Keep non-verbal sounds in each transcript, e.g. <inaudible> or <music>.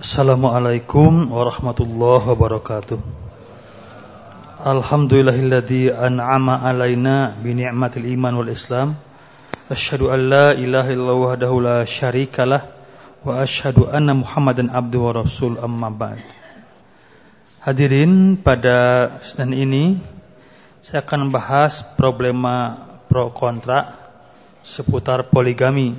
Assalamualaikum warahmatullahi wabarakatuh. Alhamdulillahilladzi an'ama alaina bi ni'matil iman wal islam. Asyhadu an la ilaha wahdahu la syarikalah wa asyhadu anna Muhammadan abduhu wa rasul amma ba'd. Hadirin pada sedang ini saya akan membahas problema pro kontra seputar poligami.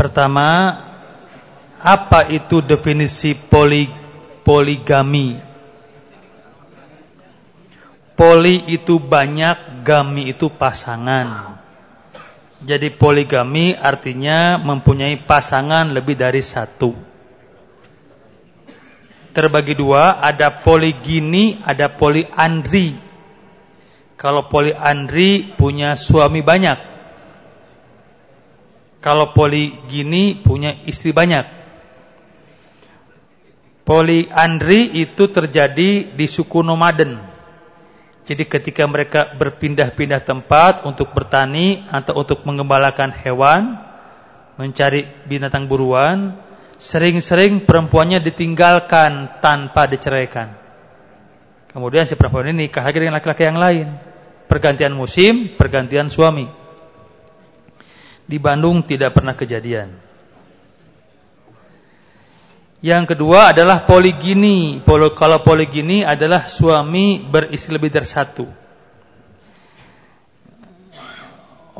Pertama, apa itu definisi poli, poligami? Poli itu banyak, gami itu pasangan. Jadi poligami artinya mempunyai pasangan lebih dari satu. Terbagi dua, ada poligini, ada poliandri. Kalau poliandri punya suami banyak. Kalau poligini punya istri banyak. Poliandri itu terjadi di suku nomaden. Jadi ketika mereka berpindah-pindah tempat untuk bertani atau untuk mengembalakan hewan, mencari binatang buruan, sering-sering perempuannya ditinggalkan tanpa diceraikan. Kemudian si perempuan ini nikah lagi dengan laki-laki yang lain. Pergantian musim, pergantian suami di Bandung tidak pernah kejadian. Yang kedua adalah poligini. Kalau poligini adalah suami beristri lebih dari satu.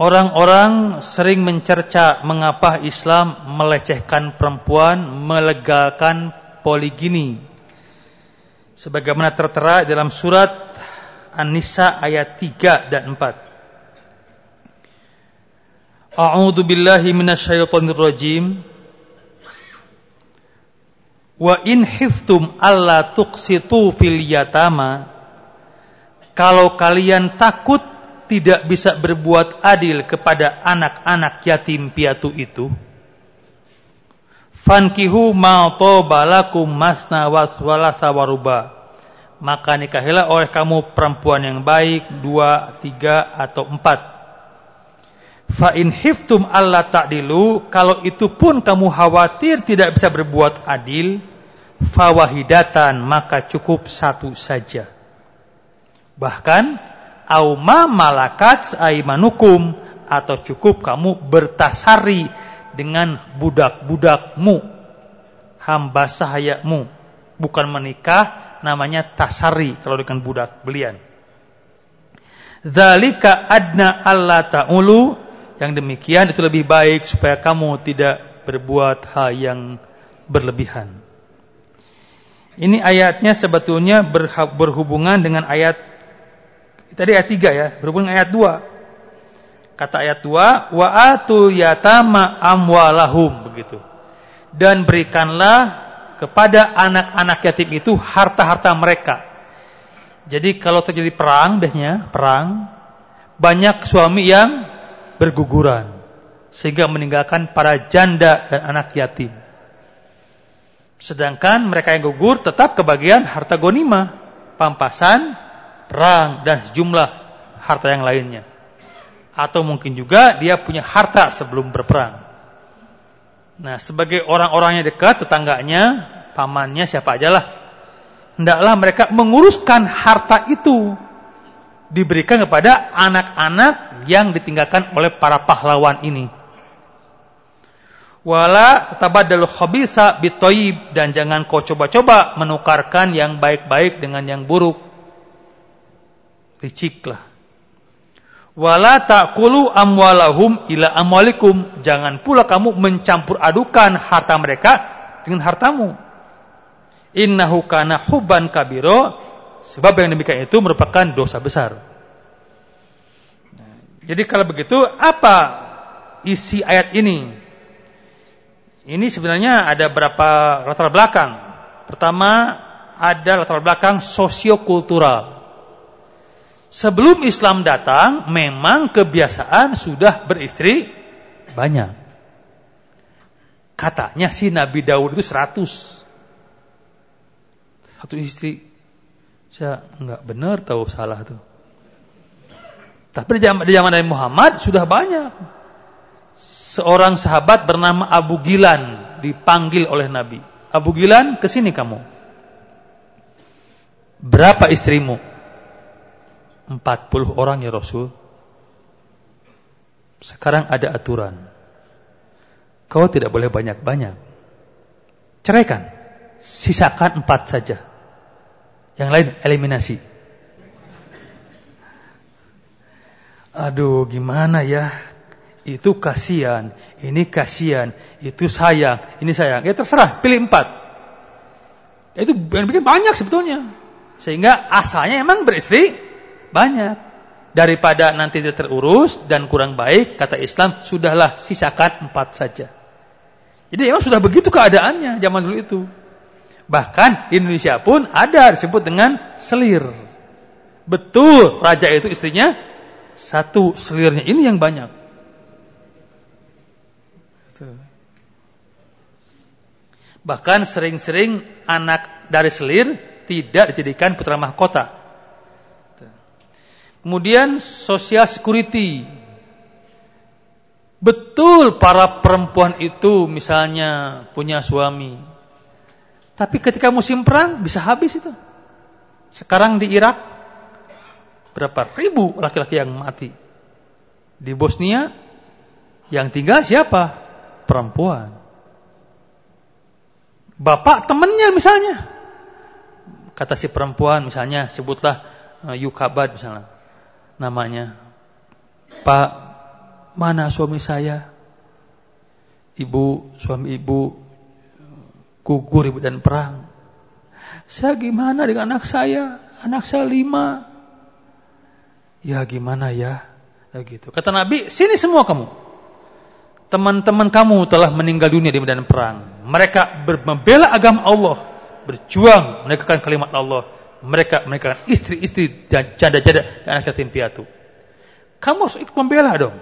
Orang-orang sering mencerca mengapa Islam melecehkan perempuan, melegalkan poligini. Sebagaimana tertera dalam surat An-Nisa ayat 3 dan 4. A'udzu billahi minasyaitonir rajim. Wa in hiftum alla tuqsitu fil yatama. Kalau kalian takut tidak bisa berbuat adil kepada anak-anak yatim piatu itu. Fankihu ma balakum masna waswalasa waruba. Maka nikahilah oleh kamu perempuan yang baik dua, tiga atau empat Fa in hiftum Allah ta'dilu, kalau itu pun kamu khawatir tidak bisa berbuat adil, fawahidatan maka cukup satu saja. Bahkan auma malakat aimanukum atau cukup kamu bertasari dengan budak-budakmu, hamba sahayamu, bukan menikah namanya tasari kalau dengan budak belian. Zalika adna Allah ta'ulu yang demikian itu lebih baik supaya kamu tidak berbuat hal yang berlebihan. Ini ayatnya sebetulnya berhubungan dengan ayat tadi ayat 3 ya, berhubungan dengan ayat 2. Kata ayat 2, wa atul yatama amwalahum begitu. Dan berikanlah kepada anak-anak yatim itu harta-harta mereka. Jadi kalau terjadi perang dehnya, perang, banyak suami yang berguguran sehingga meninggalkan para janda dan anak yatim. Sedangkan mereka yang gugur tetap kebagian harta gonima, pampasan, perang dan sejumlah harta yang lainnya. Atau mungkin juga dia punya harta sebelum berperang. Nah, sebagai orang-orang yang dekat, tetangganya, pamannya, siapa aja lah. Hendaklah mereka menguruskan harta itu diberikan kepada anak-anak yang ditinggalkan oleh para pahlawan ini. Wala tabaddalu khabisa bitoyib dan jangan kau coba-coba menukarkan yang baik-baik dengan yang buruk. Liciklah. Wala ta'kulu amwalahum ila amwalikum. Jangan pula kamu mencampur adukan harta mereka dengan hartamu. Innahu kana hubban kabiro Sebab yang demikian itu merupakan dosa besar. jadi kalau begitu, apa isi ayat ini? Ini sebenarnya ada berapa latar belakang. Pertama, ada latar belakang sosiokultural. Sebelum Islam datang, memang kebiasaan sudah beristri banyak. Katanya si Nabi Daud itu 100. satu istri. Saya nggak benar tahu salah tuh. Tapi di zaman, di zaman Nabi Muhammad sudah banyak. Seorang sahabat bernama Abu Gilan dipanggil oleh Nabi. Abu Gilan, ke sini kamu. Berapa istrimu? 40 orang ya Rasul. Sekarang ada aturan. Kau tidak boleh banyak-banyak. Ceraikan. Sisakan empat saja. Yang lain eliminasi. Aduh, gimana ya? Itu kasihan, ini kasihan, itu sayang, ini sayang. Ya terserah, pilih empat. Itu yang bikin banyak sebetulnya. Sehingga asalnya emang beristri banyak. Daripada nanti tidak terurus dan kurang baik, kata Islam, sudahlah sisakan empat saja. Jadi emang sudah begitu keadaannya zaman dulu itu. Bahkan di Indonesia pun ada disebut dengan selir. Betul, raja itu istrinya satu selirnya ini yang banyak. Bahkan sering-sering anak dari selir tidak dijadikan putra mahkota. Kemudian social security. Betul para perempuan itu misalnya punya suami. Tapi ketika musim perang bisa habis itu. Sekarang di Irak berapa ribu laki-laki yang mati. Di Bosnia yang tinggal siapa? Perempuan. Bapak temennya misalnya. Kata si perempuan misalnya sebutlah uh, Yukabad misalnya. Namanya. Pak, mana suami saya? Ibu, suami ibu gugur ibu dan perang. Saya gimana dengan anak saya? Anak saya lima. Ya gimana ya? ya gitu. Kata Nabi, sini semua kamu. Teman-teman kamu telah meninggal dunia di medan perang. Mereka membela agama Allah, berjuang menegakkan kalimat Allah. Mereka mereka istri-istri dan janda-janda dan anak yatim piatu. Kamu harus ikut membela dong.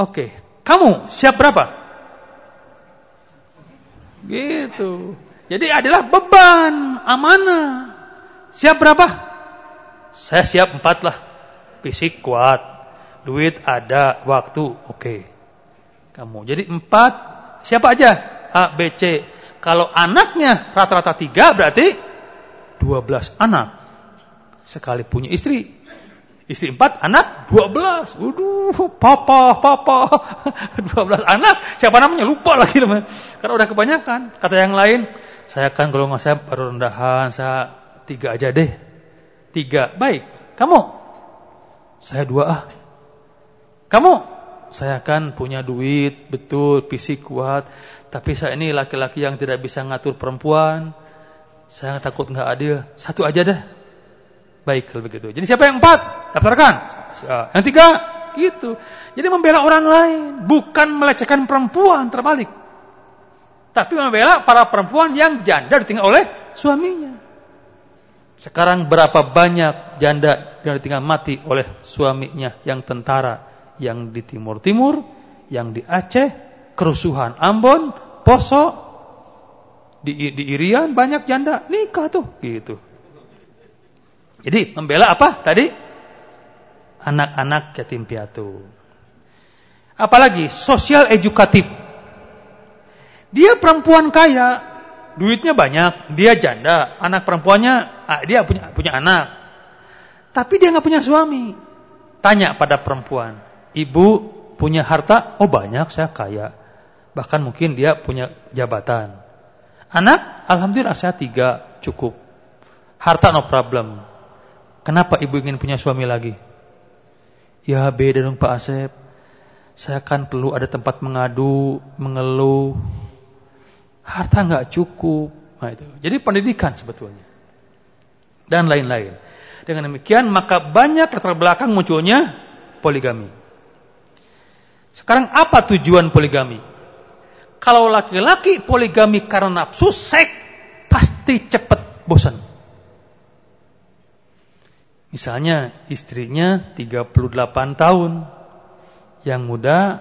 Oke, kamu siap berapa? Gitu. Jadi adalah beban, amanah. Siap berapa? Saya siap empat lah. Fisik kuat. Duit ada. Waktu oke. Okay. Kamu. Jadi empat. Siapa aja? A, B, C. Kalau anaknya rata-rata tiga berarti dua belas anak. Sekali punya istri. Istri empat, anak dua belas. Waduh, papa, papa. <laughs> Dua belas anak. Siapa namanya? Lupa lagi namanya. Karena udah kebanyakan. Kata yang lain, saya kan kalau nggak saya baru rendahan, saya tiga aja deh. Tiga. Baik. Kamu? Saya dua ah. Kamu? Saya kan punya duit, betul, fisik kuat. Tapi saya ini laki-laki yang tidak bisa ngatur perempuan. Saya takut nggak adil. Satu aja deh. Baik kalau begitu. Jadi siapa yang empat? Daftarkan. Yang tiga? Gitu. Jadi membela orang lain. Bukan melecehkan perempuan, terbalik. Tapi membela para perempuan yang janda ditinggal oleh suaminya. Sekarang berapa banyak janda yang ditinggal mati oleh suaminya yang tentara, yang di Timur Timur, yang di Aceh, kerusuhan Ambon, Poso, di, di Irian banyak janda nikah tuh, gitu. Jadi membela apa tadi? Anak-anak yatim piatu. Apalagi sosial edukatif. Dia perempuan kaya, duitnya banyak, dia janda, anak perempuannya ah, dia punya punya anak. Tapi dia nggak punya suami. Tanya pada perempuan, ibu punya harta? Oh banyak, saya kaya. Bahkan mungkin dia punya jabatan. Anak, alhamdulillah saya tiga, cukup. Harta no problem. Kenapa ibu ingin punya suami lagi? Ya beda dong Pak Asep. Saya kan perlu ada tempat mengadu, mengeluh, harta nggak cukup. Nah, itu. Jadi pendidikan sebetulnya. Dan lain-lain. Dengan demikian maka banyak latar belakang munculnya poligami. Sekarang apa tujuan poligami? Kalau laki-laki poligami karena nafsu, seks pasti cepat bosan. Misalnya istrinya 38 tahun, yang muda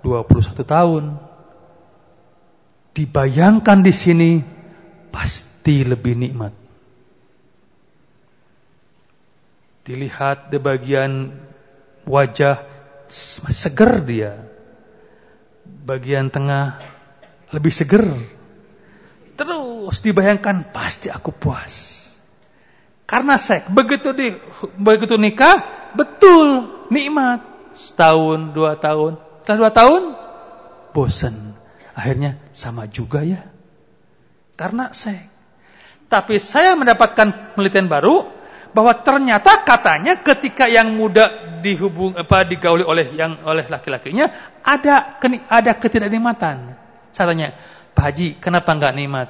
21 tahun dibayangkan di sini pasti lebih nikmat. Dilihat di bagian wajah seger dia. Bagian tengah lebih seger. Terus dibayangkan pasti aku puas. Karena seks begitu di begitu nikah betul nikmat setahun dua tahun setelah dua tahun bosan akhirnya sama juga ya karena seks. Tapi saya mendapatkan penelitian baru bahwa ternyata katanya ketika yang muda dihubung apa digauli oleh yang oleh laki-lakinya ada ada ketidaknikmatan. Saya tanya, Pak Haji, kenapa enggak nikmat?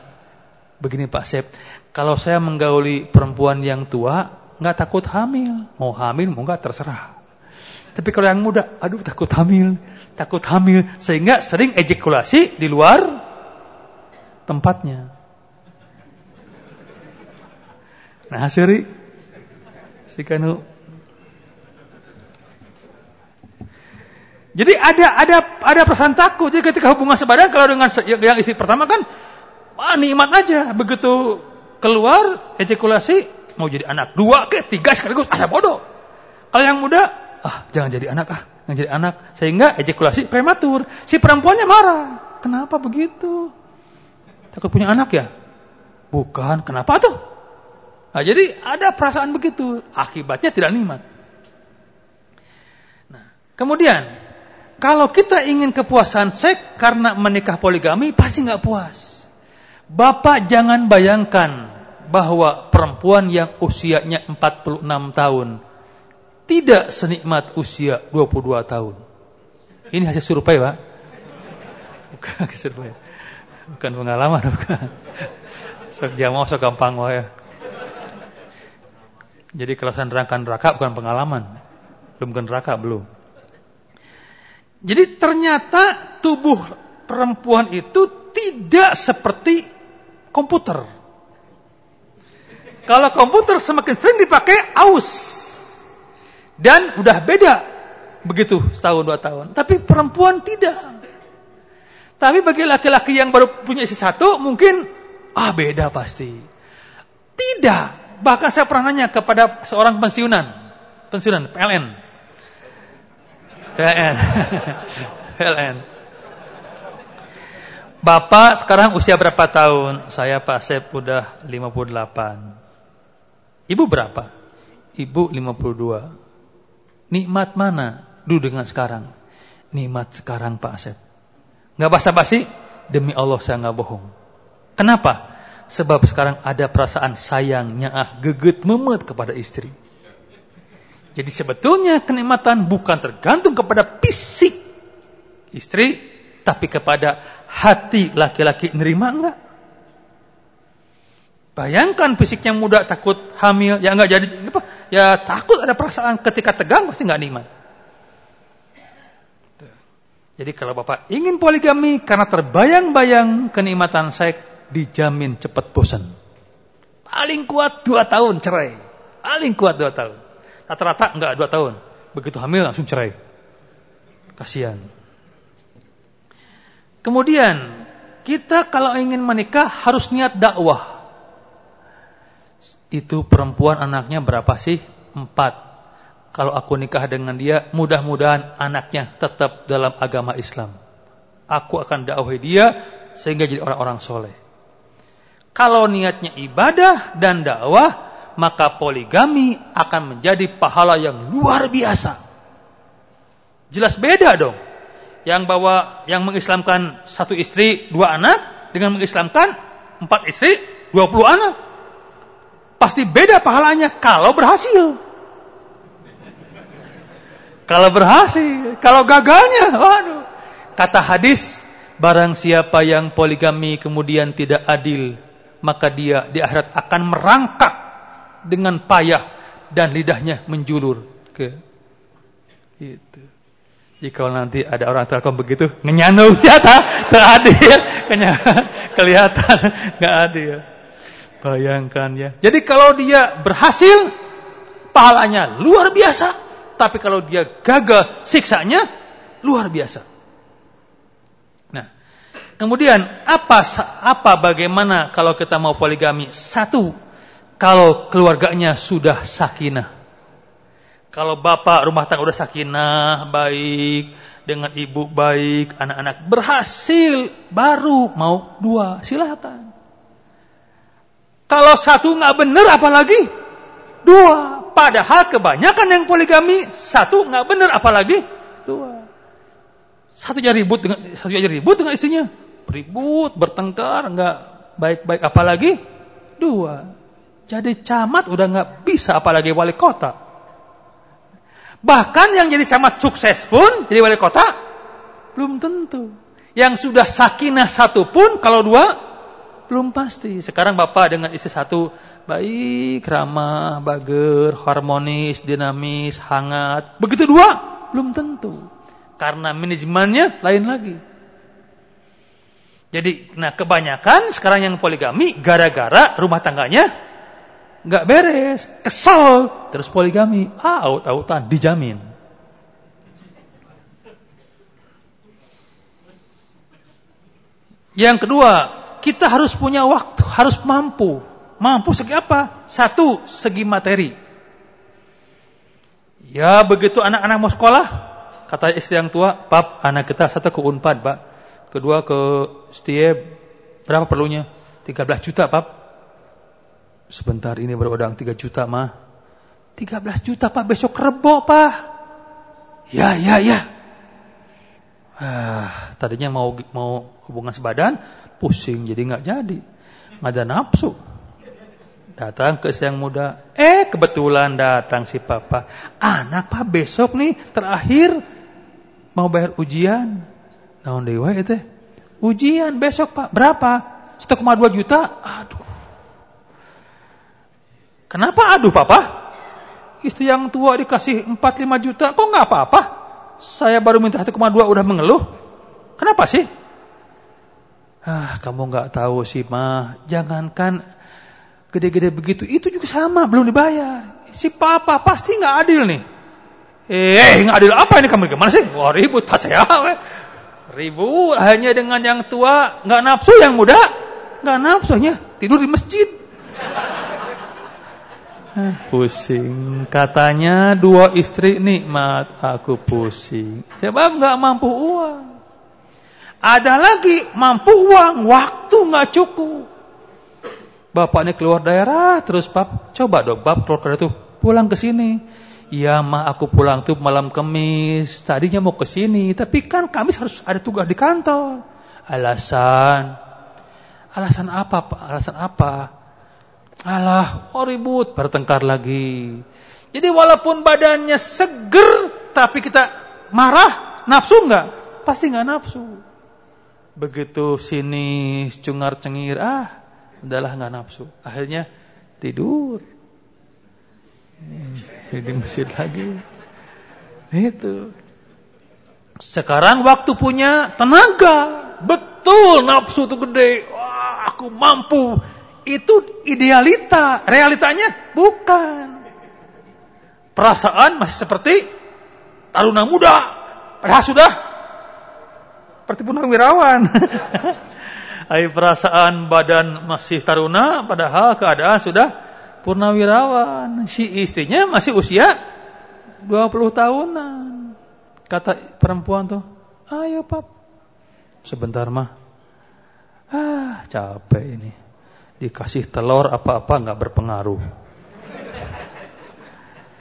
Begini Pak Sep, kalau saya menggauli perempuan yang tua, enggak takut hamil. Mau hamil, mau enggak terserah. Tapi kalau yang muda, aduh takut hamil, takut hamil. Sehingga sering ejakulasi di luar tempatnya. Nah, siri si kanu Jadi ada ada ada perasaan takut. Jadi ketika hubungan sebadan kalau dengan yang istri pertama kan ah, nikmat aja. Begitu keluar ejakulasi mau jadi anak dua ke tiga sekaligus asa bodoh. Kalau yang muda ah jangan jadi anak ah, jangan jadi anak sehingga ejakulasi prematur. Si perempuannya marah. Kenapa begitu? Takut punya anak ya? Bukan. Kenapa tuh? Nah, jadi ada perasaan begitu. Akibatnya tidak nikmat. Nah, kemudian kalau kita ingin kepuasan seks karena menikah poligami pasti nggak puas. Bapak jangan bayangkan bahwa perempuan yang usianya 46 tahun tidak senikmat usia 22 tahun. Ini hasil survei, Pak. Bukan <laughs> survei. Bukan pengalaman, <laughs> bukan. Sok jamaah sok gampang ya. Jadi kalau saya nerangkan neraka bukan pengalaman. Belum ke neraka, belum. Jadi ternyata tubuh perempuan itu tidak seperti komputer. Kalau komputer semakin sering dipakai, aus. Dan udah beda. Begitu setahun dua tahun. Tapi perempuan tidak. Tapi bagi laki-laki yang baru punya istri satu, mungkin, ah beda pasti. Tidak. Bahkan saya pernah nanya kepada seorang pensiunan, pensiunan PLN. PLN. <laughs> PLN. Bapak sekarang usia berapa tahun? Saya Pak Sep udah 58. Ibu berapa? Ibu 52. Nikmat mana dulu dengan sekarang? Nikmat sekarang Pak Sep. Nggak basa-basi? Demi Allah saya nggak bohong. Kenapa? Sebab sekarang ada perasaan sayangnya ah geget memet kepada istri. Jadi sebetulnya kenikmatan bukan tergantung kepada fisik istri, tapi kepada hati laki-laki nerima enggak. Bayangkan fisiknya muda takut hamil, ya enggak jadi apa? Ya takut ada perasaan ketika tegang pasti enggak nikmat. Jadi kalau Bapak ingin poligami karena terbayang-bayang kenikmatan seks, dijamin cepat bosan. Paling kuat dua tahun cerai. Paling kuat dua tahun. Rata-rata enggak dua tahun. Begitu hamil langsung cerai. Kasihan. Kemudian kita kalau ingin menikah harus niat dakwah. Itu perempuan anaknya berapa sih? Empat. Kalau aku nikah dengan dia, mudah-mudahan anaknya tetap dalam agama Islam. Aku akan dakwahi dia sehingga jadi orang-orang soleh. Kalau niatnya ibadah dan dakwah, maka poligami akan menjadi pahala yang luar biasa. Jelas beda dong. Yang bawa, yang mengislamkan satu istri, dua anak, dengan mengislamkan empat istri, dua puluh anak. Pasti beda pahalanya kalau berhasil. Kalau berhasil, kalau gagalnya, waduh. Kata hadis, barang siapa yang poligami kemudian tidak adil, maka dia di akhirat akan merangkak dengan payah dan lidahnya menjulur ke itu. Jika nanti ada orang telkom begitu, ngenyanu ya <laughs> tak, adil, kelihatan nggak adil. Bayangkan ya. Jadi kalau dia berhasil, pahalanya luar biasa. Tapi kalau dia gagal, siksanya luar biasa. Nah, Kemudian apa apa bagaimana kalau kita mau poligami? Satu, kalau keluarganya sudah sakinah. Kalau bapak rumah tangga udah sakinah, baik, dengan ibu baik, anak-anak berhasil, baru mau dua, silakan. Kalau satu nggak benar apalagi dua. Padahal kebanyakan yang poligami satu nggak benar apalagi dua. Satu aja ribut dengan satu aja ribut dengan istrinya ribut, bertengkar, nggak baik-baik apalagi dua. Jadi camat udah nggak bisa apalagi wali kota. Bahkan yang jadi camat sukses pun jadi wali kota belum tentu. Yang sudah sakinah satu pun kalau dua belum pasti. Sekarang bapak dengan istri satu baik, ramah, bager, harmonis, dinamis, hangat. Begitu dua belum tentu. Karena manajemennya lain lagi. Jadi, nah kebanyakan sekarang yang poligami gara-gara rumah tangganya nggak beres, kesel, terus poligami, aut-autan dijamin. Yang kedua, kita harus punya waktu, harus mampu. Mampu segi apa? Satu, segi materi. Ya begitu anak-anak mau sekolah, kata istri yang tua, pap, anak kita satu ke Unpad, pak kedua ke Setiap berapa perlunya? 13 juta, Pak. Sebentar ini baru udang 3 juta, mah. 13 juta, Pak. Besok rebo, Pak. Ya, ya, ya. Ah, tadinya mau mau hubungan sebadan, pusing jadi nggak jadi. Ada nafsu. Datang ke siang muda. Eh, kebetulan datang si papa. Anak, Pak, besok nih terakhir mau bayar ujian Naon dewa itu? Ujian besok Pak. Berapa? 1,2 juta. Aduh. Kenapa aduh Papa? Istri yang tua dikasih 4-5 juta. Kok nggak apa-apa? Saya baru minta 1,2 udah mengeluh. Kenapa sih? Ah, kamu nggak tahu sih, mah. Jangankan gede-gede begitu, itu juga sama, belum dibayar. Si papa pasti nggak adil nih. Eh, nggak adil apa ini kamu gimana sih? Wah ribut, pas saya <laughs> ribu hanya dengan yang tua nggak nafsu yang muda nggak nafsunya tidur di masjid eh, pusing katanya dua istri nikmat aku pusing sebab nggak mampu uang ada lagi mampu uang waktu nggak cukup bapaknya keluar daerah terus pap coba dong pap keluar itu pulang ke sini Iya mah aku pulang tuh malam kemis. Tadinya mau ke sini, tapi kan kamis harus ada tugas di kantor. Alasan. Alasan apa Pak? Alasan apa? Alah, oh ribut, bertengkar lagi. Jadi walaupun badannya seger, tapi kita marah, nafsu enggak? Pasti enggak nafsu. Begitu sini cungar cengir, ah, udahlah enggak nafsu. Akhirnya tidur. Di masjid lagi. Itu. Sekarang waktu punya tenaga. Betul nafsu itu gede. Wah, aku mampu. Itu idealita. Realitanya bukan. Perasaan masih seperti taruna muda. Padahal sudah seperti wirawan. <laughs> Ayo perasaan badan masih taruna padahal keadaan sudah purnawirawan. Si istrinya masih usia 20 tahunan. Kata perempuan tuh, ayo pap. Sebentar mah. Ah capek ini. Dikasih telur apa-apa nggak berpengaruh.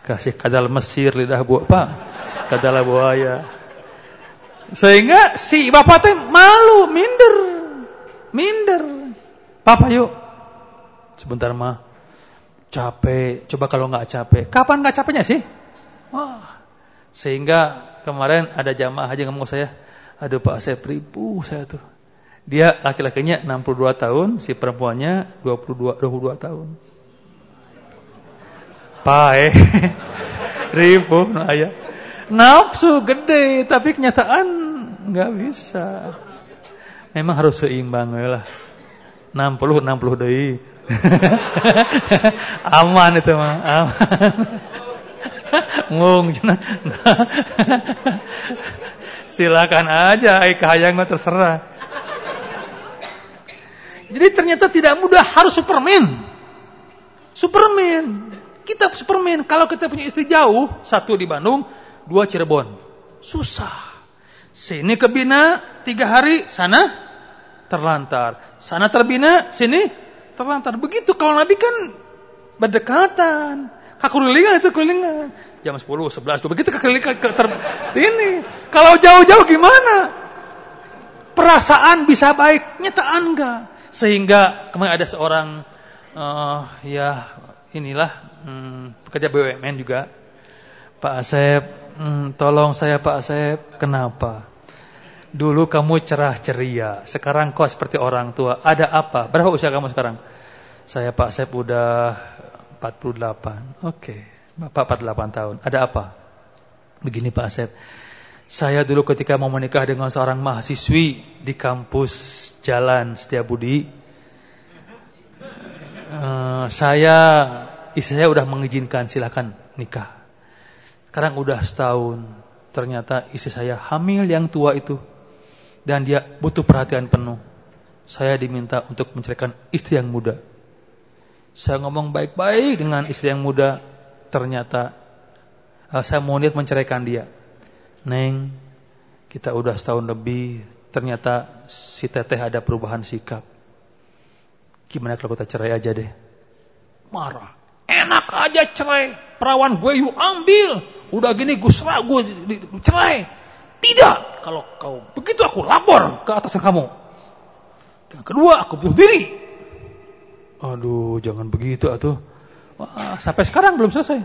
Kasih kadal Mesir lidah buah pak. Kadal buaya. Sehingga si bapak teh malu, minder. Minder. Papa yuk. Sebentar mah capek. Coba kalau nggak capek, kapan nggak capeknya sih? Wah, sehingga kemarin ada jamaah haji ngomong saya, aduh Pak saya peribu saya tuh. Dia laki-lakinya 62 tahun, si perempuannya 22 22 tahun. Pae. <laughs> Ribu no ayah. Nafsu gede, tapi kenyataan nggak bisa. Memang harus seimbang lah. 60 60 deui. aman itu mah, aman. Ngung Silakan aja mah terserah. Jadi ternyata tidak mudah harus Superman. Superman. Kita Superman. Kalau kita punya istri jauh, satu di Bandung, dua Cirebon. Susah. Sini ke Bina, tiga hari, sana terlantar. Sana terbina, sini terlantar. Begitu kalau Nabi kan berdekatan. Kakulilingan itu kulilingan. Jam 10, 11, begitu kekelilingan ke ter, ini. Kalau jauh-jauh gimana? Perasaan bisa baik, nyataan enggak. Sehingga kemarin ada seorang uh, ya inilah hmm, pekerja BUMN juga. Pak Asep, hmm, tolong saya Pak Asep, kenapa? Dulu kamu cerah ceria, sekarang kau seperti orang tua. Ada apa? Berapa usia kamu sekarang? Saya Pak Asep udah 48. Oke, okay. Bapak 48 tahun. Ada apa? Begini Pak Asep. Saya dulu ketika mau menikah dengan seorang mahasiswi di kampus Jalan Setiabudi, uh, saya istri saya udah mengizinkan silakan nikah. Sekarang udah setahun, ternyata istri saya hamil yang tua itu dan dia butuh perhatian penuh. Saya diminta untuk menceraikan istri yang muda. Saya ngomong baik-baik dengan istri yang muda, ternyata uh, saya mau niat menceraikan dia. Neng, kita udah setahun lebih, ternyata si teteh ada perubahan sikap. Gimana kalau kita cerai aja deh? Marah. Enak aja cerai. Perawan gue yuk ambil. Udah gini gue serah, gue cerai. Tidak. Kalau kau begitu aku lapor ke atasan kamu. Yang kedua aku bunuh diri. Aduh, jangan begitu atuh. Wah, sampai sekarang belum selesai.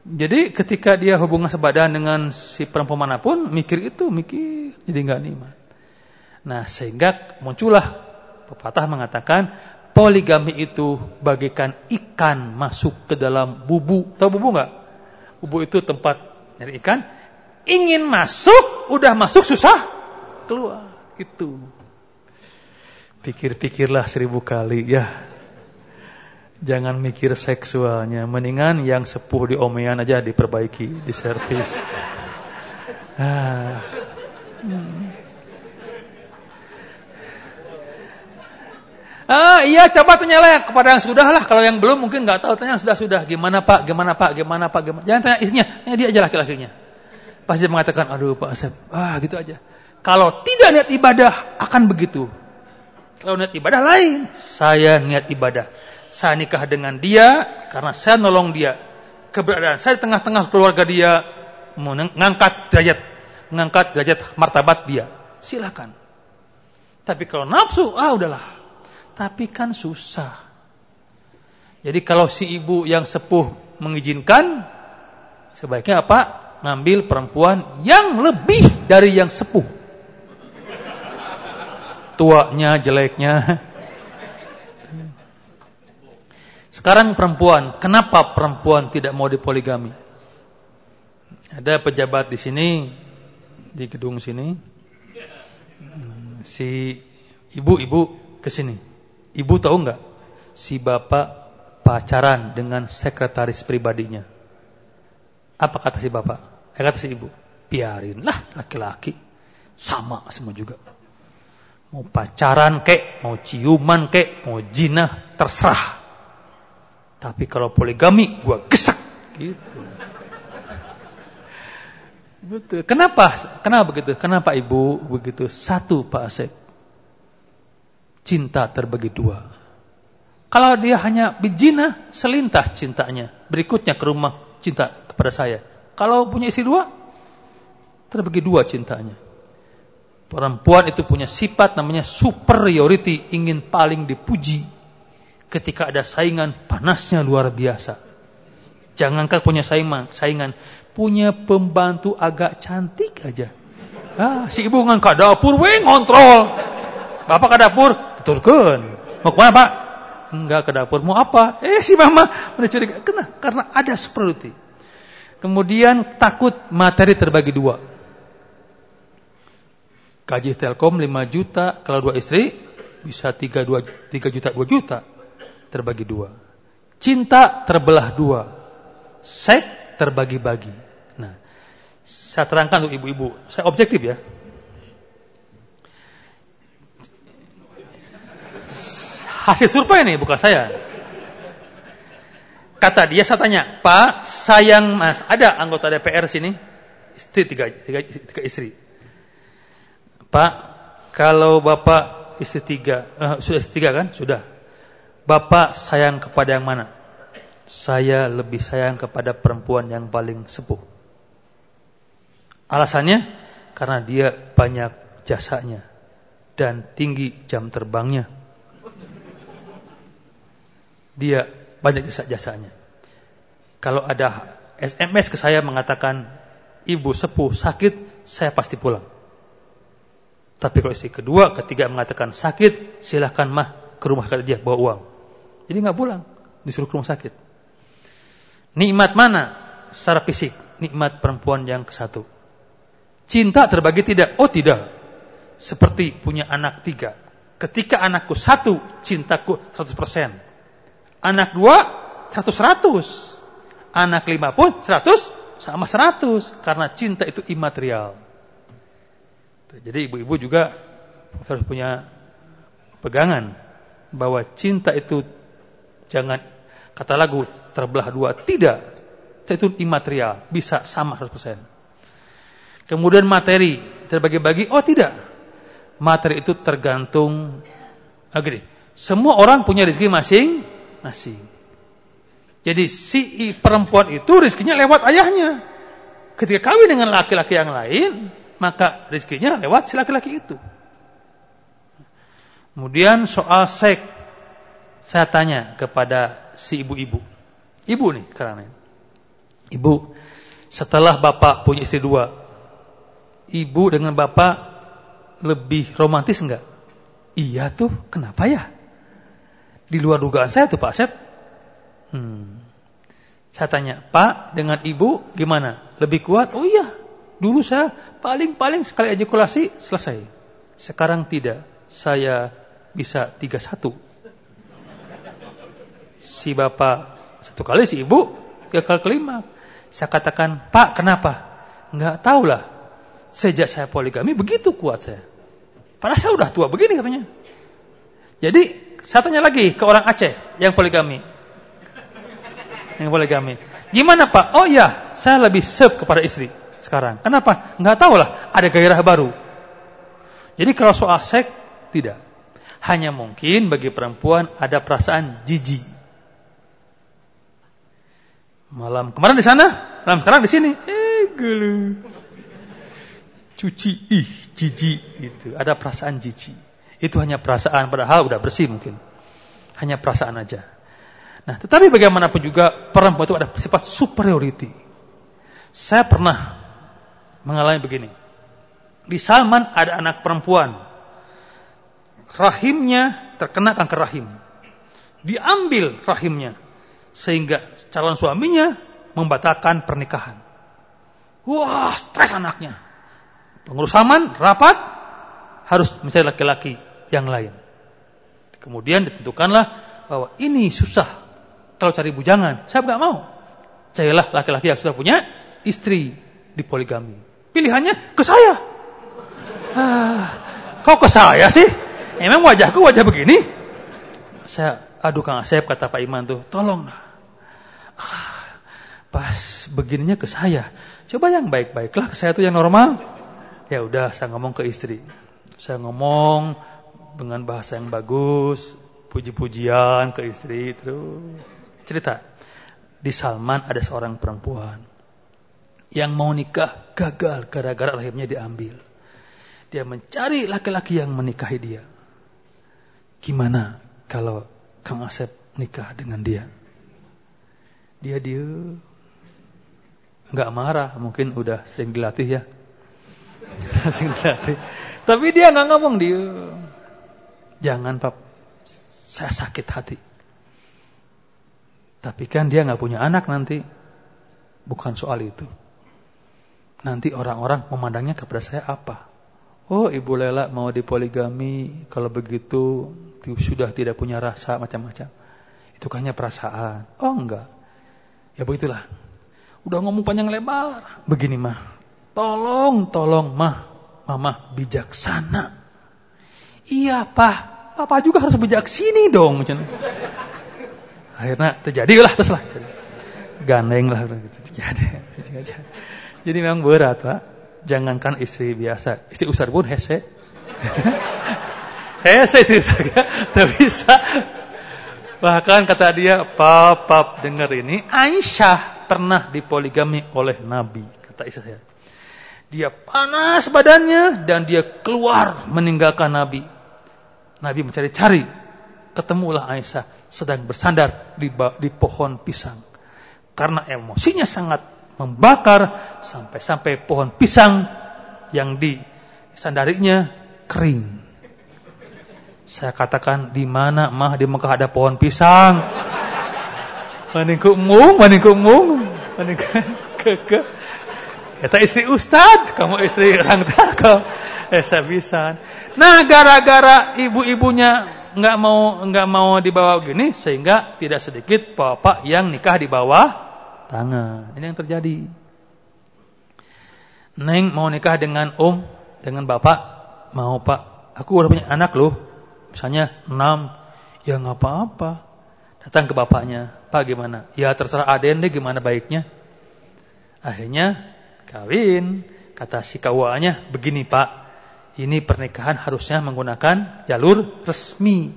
Jadi ketika dia hubungan sebadan dengan si perempuan mana pun, mikir itu, mikir, jadi nggak nikmat. Nah, sehingga muncullah pepatah mengatakan poligami itu bagaikan ikan masuk ke dalam bubu. Tahu bubu nggak? Bubu itu tempat nyari ikan. Ingin masuk, udah masuk susah keluar. Itu. Pikir-pikirlah seribu kali ya. Jangan mikir seksualnya. Mendingan yang sepuh di omean aja diperbaiki, di servis. Ah. Ah iya coba tanya kepada yang sudah lah. Kalau yang belum mungkin nggak tahu tanya yang sudah sudah. Gimana pak? Gimana pak? Gimana pak? Gimana? Jangan tanya istrinya. Tanya dia aja laki-lakinya. Pasti mengatakan, aduh pak Asep, ah gitu aja. Kalau tidak niat ibadah akan begitu. Kalau niat ibadah lain. Saya niat ibadah. Saya nikah dengan dia karena saya nolong dia. Keberadaan saya di tengah-tengah keluarga dia mengangkat derajat, mengangkat derajat martabat dia. Silakan. Tapi kalau nafsu, ah udahlah. Tapi kan susah. Jadi kalau si ibu yang sepuh mengizinkan, sebaiknya apa? Ngambil perempuan yang lebih dari yang sepuh tuanya, jeleknya. Sekarang perempuan, kenapa perempuan tidak mau dipoligami? Ada pejabat di sini, di gedung sini, si ibu-ibu ke sini. Ibu tahu nggak? Si bapak pacaran dengan sekretaris pribadinya. Apa kata si bapak? Eh kata si ibu, biarinlah laki-laki sama semua juga. Mau pacaran kek, mau ciuman kek, mau jinah, terserah. Tapi kalau poligami, gua gesek. Gitu. Betul. Kenapa? Kenapa begitu? Kenapa ibu begitu? Satu Pak Asep. Cinta terbagi dua. Kalau dia hanya bijina, selintas cintanya. Berikutnya ke rumah cinta kepada saya. Kalau punya istri dua, terbagi dua cintanya. Perempuan itu punya sifat namanya superiority, ingin paling dipuji. Ketika ada saingan, panasnya luar biasa. Jangankan punya saingan, saingan punya pembantu agak cantik aja. Ah, si ibu ngan ke dapur, we ngontrol. Bapak ke dapur, turun. Mau ke mana pak? Enggak ke dapur, mau apa? Eh si mama udah. Kenapa? Karena ada superiority. Kemudian takut materi terbagi dua. Gaji Telkom 5 juta, kalau dua istri bisa 3, 2, 3 juta, 2 juta. Terbagi dua. Cinta terbelah dua. Seks terbagi-bagi. Nah, saya terangkan untuk ibu-ibu. Saya objektif ya. Hasil survei nih, bukan saya. Kata dia, saya tanya, Pak, sayang mas, ada anggota DPR sini, istri tiga, tiga, tiga istri. Pak, kalau bapak istri tiga, uh, sudah istri tiga kan? Sudah. Bapak sayang kepada yang mana? Saya lebih sayang kepada perempuan yang paling sepuh. Alasannya, karena dia banyak jasanya dan tinggi jam terbangnya. Dia banyak jasa-jasanya. Kalau ada SMS ke saya mengatakan ibu sepuh sakit, saya pasti pulang. Tapi kalau istri kedua, ketiga mengatakan sakit, silahkan mah ke rumah kata dia bawa uang. Jadi nggak pulang, disuruh ke rumah sakit. Nikmat mana secara fisik? Nikmat perempuan yang ke satu. Cinta terbagi tidak? Oh tidak. Seperti punya anak tiga. Ketika anakku satu, cintaku 100%. Anak dua, 100-100. Anak lima pun 100 sama 100 karena cinta itu imaterial. Jadi ibu-ibu juga harus punya pegangan bahwa cinta itu jangan kata lagu terbelah dua tidak. Itu imaterial, bisa sama 100%. Kemudian materi terbagi-bagi, oh tidak. Materi itu tergantung agri. Semua orang punya rezeki masing-masing. Jadi si perempuan itu rezekinya lewat ayahnya. Ketika kawin dengan laki-laki yang lain, maka rezekinya lewat si laki-laki itu. Kemudian soal seks, saya tanya kepada si ibu-ibu. Ibu nih karena Ibu, setelah bapak punya istri dua, ibu dengan bapak lebih romantis enggak? Iya tuh, kenapa ya? Di luar dugaan saya tuh Pak Sep. Hmm. Saya tanya, Pak, dengan ibu gimana? Lebih kuat? Oh iya, dulu saya paling-paling sekali ejakulasi selesai. Sekarang tidak, saya bisa tiga satu. Si bapak satu kali, si ibu tiga kali kelima. Saya katakan, Pak, kenapa? Enggak tahu lah. Sejak saya poligami begitu kuat saya. Padahal saya udah tua begini katanya. Jadi saya tanya lagi ke orang Aceh yang poligami yang poligami. Gimana Pak? Oh iya, saya lebih serve kepada istri sekarang. Kenapa? Enggak tahu lah, ada gairah baru. Jadi kalau soal seks, tidak. Hanya mungkin bagi perempuan ada perasaan jijik. Malam kemarin di sana, malam sekarang di sini. Eh, gelu. Cuci, ih, jijik itu. Ada perasaan jijik. Itu hanya perasaan, padahal udah bersih mungkin. Hanya perasaan aja. Nah, tetapi bagaimanapun juga perempuan itu ada sifat superiority. Saya pernah mengalami begini. Di Salman ada anak perempuan. Rahimnya terkena kanker rahim. Diambil rahimnya. Sehingga calon suaminya membatalkan pernikahan. Wah, stres anaknya. Pengurus Salman rapat harus mencari laki-laki yang lain. Kemudian ditentukanlah bahwa ini susah kalau cari bujangan, saya nggak mau. Carilah laki-laki yang sudah punya istri di poligami. Pilihannya ke saya. Ah, kau ke saya sih? Emang wajahku wajah begini? Saya, aduh Kang Asep kata Pak Iman tuh, tolong. Ah, pas begininya ke saya. Coba yang baik-baiklah ke saya tuh yang normal. Ya udah, saya ngomong ke istri. Saya ngomong dengan bahasa yang bagus, puji-pujian ke istri terus cerita. Di Salman ada seorang perempuan yang mau nikah gagal gara-gara rahimnya diambil. Dia mencari laki-laki yang menikahi dia. Gimana kalau Kang Asep nikah dengan dia? Dia dia nggak marah, mungkin udah sering dilatih ya. <laughs> sering dilatih. Tapi dia nggak ngomong dia. Jangan pap, saya sakit hati. Tapi kan dia nggak punya anak nanti. Bukan soal itu. Nanti orang-orang memandangnya kepada saya apa? Oh Ibu Lela mau dipoligami. Kalau begitu sudah tidak punya rasa macam-macam. Itu hanya perasaan. Oh enggak. Ya begitulah. Udah ngomong panjang lebar. Begini mah. Tolong, tolong mah. Mama bijaksana. Iya pak. Papa juga harus bijak sini dong. Akhirnya terjadilah terus lah. Gandeng lah gitu terjadi. Jadi memang berat pak. Jangankan istri biasa, istri usar pun hese. <laughs> hese istri saya, tak bisa. Bahkan kata dia, papa dengar ini, Aisyah pernah dipoligami oleh Nabi, kata istri saya. Dia panas badannya dan dia keluar meninggalkan Nabi. Nabi mencari-cari. Ketemulah Aisyah sedang bersandar di, di pohon pisang. Karena emosinya sangat membakar sampai-sampai pohon pisang yang disandarinya kering. Saya katakan di mana mah di Mekah ada pohon pisang. Maningku mung, maningku mung, maningku ke Kita istri ustad, kamu istri orang eh saya bisa. Nah, gara-gara ibu-ibunya nggak mau nggak mau dibawa gini, sehingga tidak sedikit bapak yang nikah di bawah tangan. Ini yang terjadi. Neng mau nikah dengan om, dengan bapak, mau pak. Aku udah punya anak loh, misalnya enam, ya nggak apa-apa. Datang ke bapaknya, pak gimana? Ya terserah aden deh gimana baiknya. Akhirnya kawin. Kata si kawanya, begini pak, ini pernikahan harusnya menggunakan jalur resmi.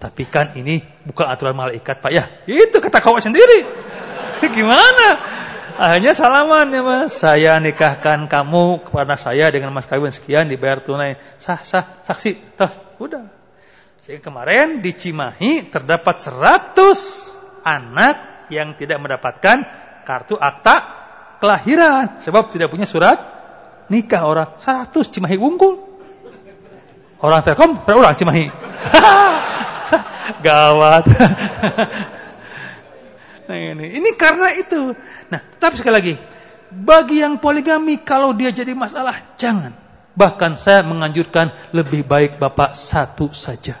Tapi kan ini bukan aturan malaikat pak ya. Itu kata kawan sendiri. <laughs> Gimana? Akhirnya salaman ya mas. Saya nikahkan kamu kepada saya dengan mas kawin sekian dibayar tunai. Sah, sah, saksi. Terus, udah. Sehingga kemarin di Cimahi terdapat 100 anak yang tidak mendapatkan kartu akta kelahiran sebab tidak punya surat nikah orang 100 Cimahi unggul. Orang Telkom orang Cimahi? <laughs> Gawat. <laughs> nah ini, ini karena itu. Nah, tapi sekali lagi, bagi yang poligami kalau dia jadi masalah jangan. Bahkan saya menganjurkan lebih baik Bapak satu saja.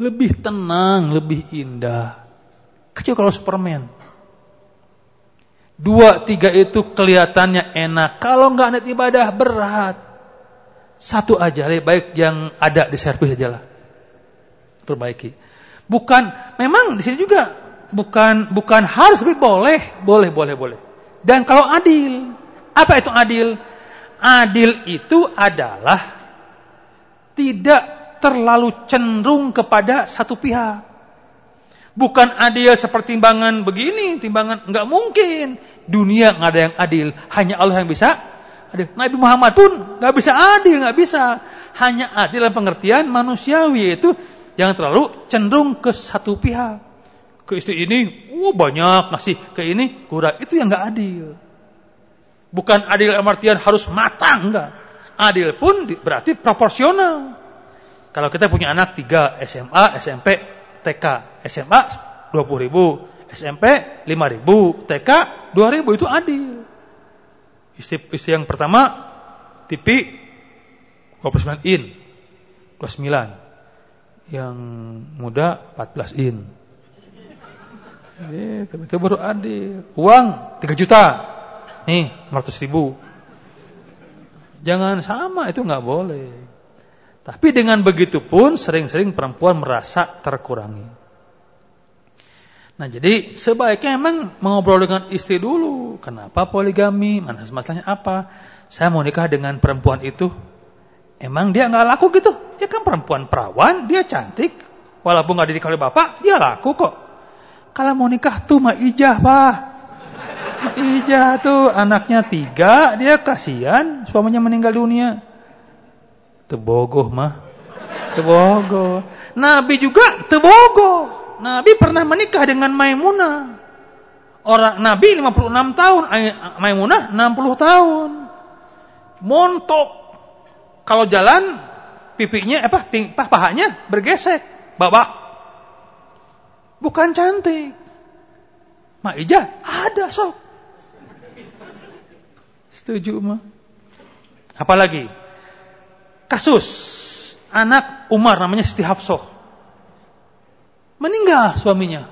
Lebih tenang, lebih indah. Kecuali kalau Superman. Dua, tiga itu kelihatannya enak. Kalau nggak niat ibadah berat. Satu aja, lebih baik yang ada di servis aja lah. Perbaiki. Bukan, memang di sini juga bukan bukan harus tapi boleh, boleh, boleh, boleh. Dan kalau adil, apa itu adil? Adil itu adalah tidak terlalu cenderung kepada satu pihak. Bukan adil seperti timbangan begini, timbangan nggak mungkin. Dunia nggak ada yang adil, hanya Allah yang bisa adil. Nabi Muhammad pun nggak bisa adil, nggak bisa. Hanya adil dalam pengertian manusiawi itu yang terlalu cenderung ke satu pihak. Ke istri ini, oh banyak ngasih ke ini kurang. Itu yang nggak adil. Bukan adil dalam harus matang, enggak. Adil pun berarti proporsional. Kalau kita punya anak tiga SMA, SMP, TK, SMA 20 ribu, SMP 5 ribu, TK 2 ribu itu adil. Istri, istri yang pertama TV 29 in, 29. Yang muda 14 in. Itu, itu baru adil. Uang 3 juta. Nih, 500 ribu. Jangan sama, itu nggak boleh. Tapi dengan begitu pun sering-sering perempuan merasa terkurangi. Nah jadi sebaiknya emang mengobrol dengan istri dulu. Kenapa poligami? Mana masalahnya apa? Saya mau nikah dengan perempuan itu. Emang dia nggak laku gitu? Ya kan perempuan perawan, dia cantik. Walaupun nggak didik oleh bapak, dia laku kok. Kalau mau nikah tuh ijah pak. Ijah tuh anaknya tiga, dia kasihan suaminya meninggal dunia. Tebogoh mah. Tebogoh. Nabi juga tebogoh. Nabi pernah menikah dengan Maimunah. Orang Nabi 56 tahun, Maimunah 60 tahun. Montok. Kalau jalan pipinya apa pahanya bergesek, babak. Bukan cantik. Maijah ada sok. Setuju mah. Apalagi? Kasus anak Umar namanya Siti Hafsah. Meninggal suaminya.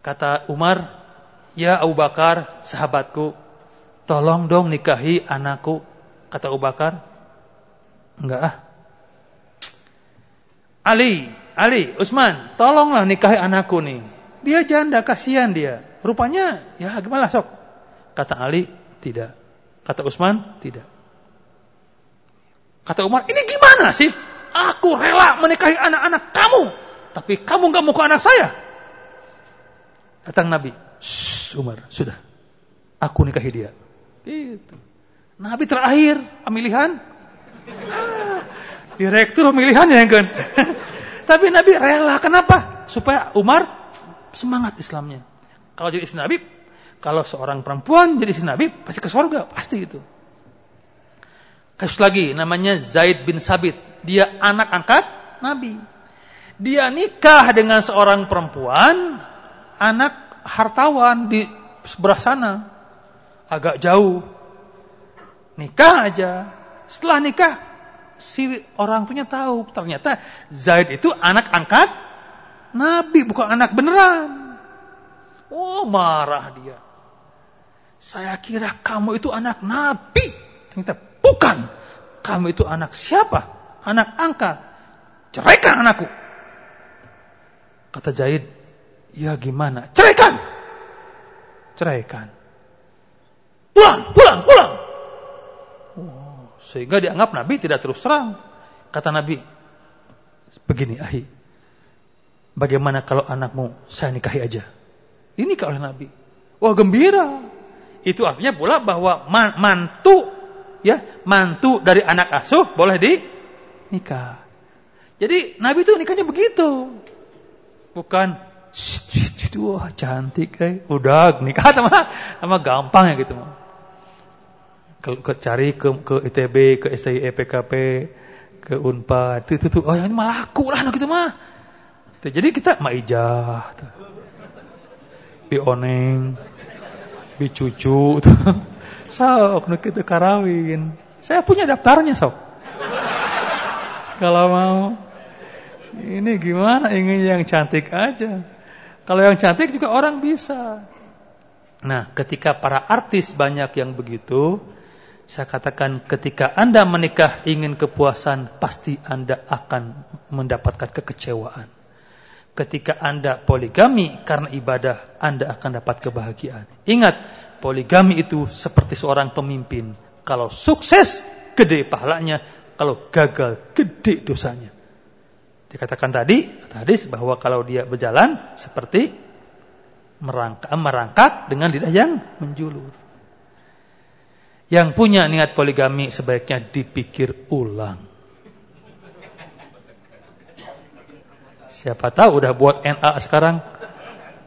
Kata Umar, "Ya Abu Bakar, sahabatku, tolong dong nikahi anakku." Kata Abu Bakar, "Enggak ah. Ali, Ali, Usman, tolonglah nikahi anakku nih. Dia janda, kasihan dia. Rupanya, ya gimana sok? Kata Ali, tidak. Kata Usman, tidak. Kata Umar, ini gimana sih? Aku rela menikahi anak-anak kamu. Tapi kamu gak mau ke anak saya. Datang Nabi. Umar, sudah. Aku nikahi dia. Itu. Nabi terakhir pemilihan. Ah, <laughs> direktur pemilihannya yang kan. <laughs> Tapi Nabi rela. Kenapa? Supaya Umar semangat Islamnya. Kalau jadi istri Nabi, kalau seorang perempuan jadi istri Nabi, pasti ke surga. Pasti itu. Kasus lagi, namanya Zaid bin Sabit. Dia anak angkat Nabi. Dia nikah dengan seorang perempuan, anak hartawan di sebelah sana. Agak jauh. Nikah aja. Setelah nikah, si orang tuanya tahu. Ternyata Zaid itu anak angkat Nabi, bukan anak beneran. Oh, marah dia. Saya kira kamu itu anak Nabi. Ternyata Bukan. Kamu itu anak siapa? Anak angkat. Ceraikan anakku. Kata Zaid, ya gimana? Ceraikan. Ceraikan. Pulang, pulang, pulang. Oh, sehingga dianggap Nabi tidak terus terang. Kata Nabi, begini ahi. Bagaimana kalau anakmu saya nikahi aja? Dinikah oleh Nabi. Wah gembira. Itu artinya pula bahwa mantu ya mantu dari anak asuh boleh di nikah. Jadi Nabi itu nikahnya begitu. Bukan wah cantik kayak udah nikah sama sama gampang ya gitu mah. Ke, ke cari ke ke ITB, ke STI PKP, ke Unpad, itu tuh oh yang ini malah laku lah gitu mah. Jadi kita maijah tuh. Bi oneng, bi cucu tuh. Sok, nu kita karawin. Saya punya daftarnya sok. Kalau mau. Ini gimana ingin yang cantik aja. Kalau yang cantik juga orang bisa. Nah, ketika para artis banyak yang begitu, saya katakan ketika Anda menikah ingin kepuasan, pasti Anda akan mendapatkan kekecewaan. Ketika Anda poligami karena ibadah, Anda akan dapat kebahagiaan. Ingat, Poligami itu seperti seorang pemimpin. Kalau sukses, gede pahalanya. Kalau gagal, gede dosanya. Dikatakan tadi, tadi bahwa kalau dia berjalan seperti merangkak, merangkak dengan lidah yang menjulur. Yang punya niat poligami sebaiknya dipikir ulang. Siapa tahu udah buat NA sekarang,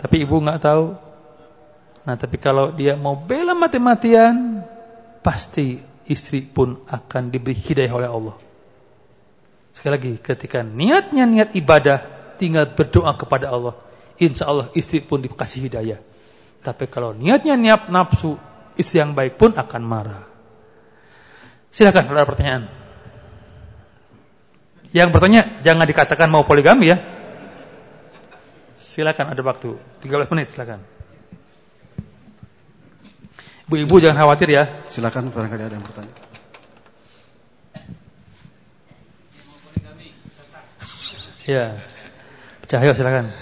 tapi ibu nggak tahu. Nah tapi kalau dia mau bela mati-matian, pasti istri pun akan diberi hidayah oleh Allah. Sekali lagi, ketika niatnya niat ibadah, tinggal berdoa kepada Allah. Insya Allah istri pun dikasih hidayah. Tapi kalau niatnya niat nafsu, istri yang baik pun akan marah. Silakan ada pertanyaan. Yang bertanya jangan dikatakan mau poligami ya. Silakan ada waktu 13 menit silakan. Ibu-ibu jangan khawatir ya. Silakan barangkali ada yang bertanya. Ya. Cahyo silakan.